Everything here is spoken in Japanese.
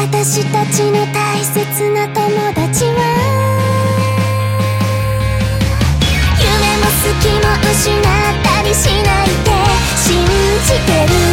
私たちの大切な友達は？夢も好きも失ったりしないて信じてる。